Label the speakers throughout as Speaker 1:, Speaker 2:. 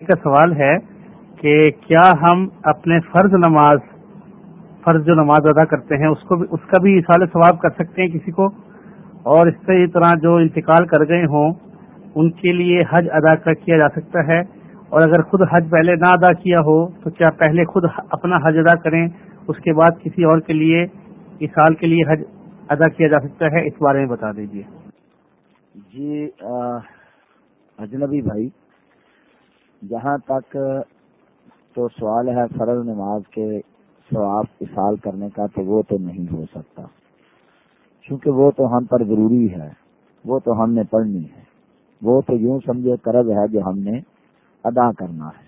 Speaker 1: کا سوال ہے کہ کیا ہم اپنے فرض نماز، فرض جو نماز ادا کرتے ہیں، اس کو بھی اس کا بھی اصال ثواب کر سکتے ہیں کسی کو؟ اور اس سے طرح جو انتقال کر گئے ہوں، ان کے لیے حج ادا کیا جا سکتا ہے؟ اور اگر خود حج پہلے نہ ادا کیا ہو، تو کیا پہلے خود اپنا حج ادا کریں؟ اس کے بعد کسی اور کے لیے، اس سال کے لیے حج ادا کیا جا سکتا ہے؟ اس بارے میں بتا دیجیے
Speaker 2: جی اجنبی بھائی جہاں تک تو سوال ہے فرض نماز کے ثواب اشال کرنے کا تو وہ تو نہیں ہو سکتا۔ کیونکہ وہ تو ہم پر ضروری ہے، وہ تو ہم نے پڑھنی ہے۔ وہ تو یوں سمجھے قرض ہے جو ہم نے ادا کرنا ہے۔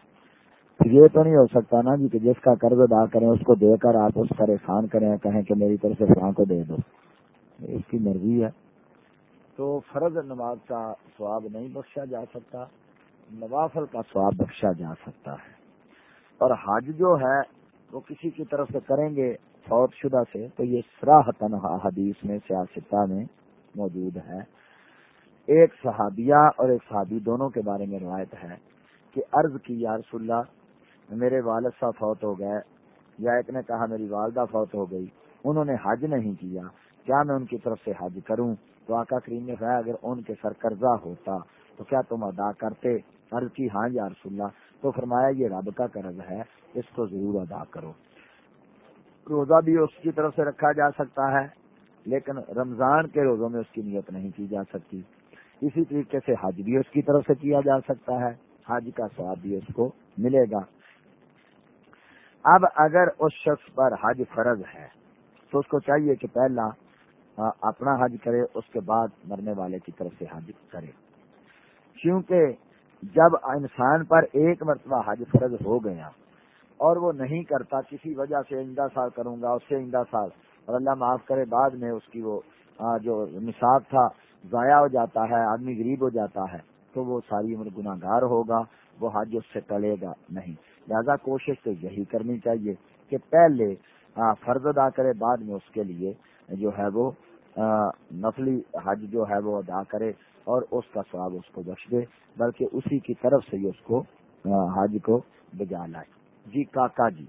Speaker 2: پھر یہ تو نہیں ہو سکتا نا جی کہ جس کا قرض ادا کریں، اس کو دے کر آپ اس پر احسان کریں، کہیں کہ میری طرف سے فلاں کو دے دو۔ اس کی مرضی ہے۔ تو فرض نماز کا ثواب نہیں بخشا جا سکتا۔ نوافل کا سواب بخشا جا سکتا ہے۔ اور حج جو ہے، وہ کسی کی طرف سے کریں گے فوت شدہ سے، تو یہ سراہ تنہا حدیث میں سیاستہ میں موجود ہے۔ ایک صحابیہ اور ایک صحابی دونوں کے بارے میں روایت ہے کہ عرض کی، یا رسول اللہ، میرے والد صاحب فوت ہو گئے، یا ایک نے کہا، میری والدہ فوت ہو گئی، انہوں نے حج نہیں کیا کیا میں ان کی طرف سے حج کروں؟ تو آقا کریم نے کہا اگر ان کے سر قرضہ ہوتا تو کیا تم ادا کرتے؟ عرض کی ہاں یا رسول اللہ تو فرمایا، یہ رب کا قرض ہے، اس کو ضرور ادا کرو۔ روزہ بھی اس کی طرف سے رکھا جا سکتا ہے، لیکن رمضان کے روزوں میں اس کی نیت نہیں کی جا سکتی۔ اسی طریقے سے حج بھی اس کی طرف سے کیا جا سکتا ہے۔ حج کا سواب بھی اس کو ملے گا۔ اب اگر اس شخص پر حج فرض ہے، تو اس کو چاہیے کہ پہلا اپنا حج کرے، اس کے بعد مرنے والے کی طرف سے حج کرے۔ کیونکہ جب انسان پر ایک مرتبہ حج فرض ہو گیا اور وہ نہیں کرتا، کسی وجہ سے آئندہ سال کروں گا، اس سے آئندہ سال۔ اور اللہ معاف کرے، بعد میں اس کی وہ جو نصاب تھا، ضائع ہو جاتا ہے، آدمی غریب ہو جاتا ہے، تو وہ ساری عمر گناہ گار ہوگا، وہ حج اس سے ٹلے گا نہیں۔ لہذا کوشش تو یہی کرنی چاہیے کہ پہلے فرض ادا کرے، بعد میں اس کے لیے جو ہے وہ نفلی حج جو ہے وہ ادا کرے اور اس کا سواب اس کو بخش دے، بلکہ اسی کی طرف سے ہی اس کو حج کو بجا لائے۔ جی کاکا جی۔